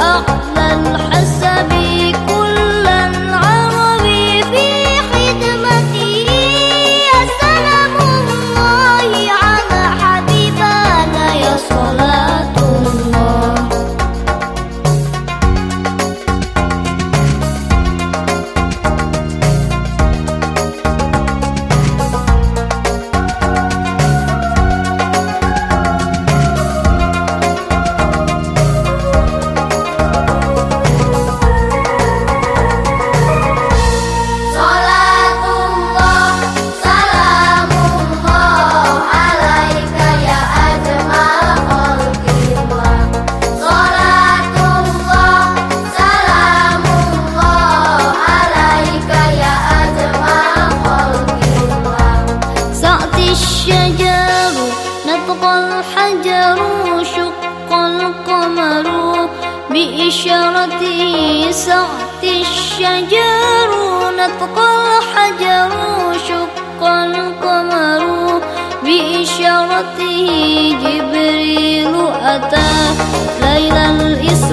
أعلى الحب بإشارتي سعت الشجر نطق الحجر شق القمر جبريل أتى ليل الإسراء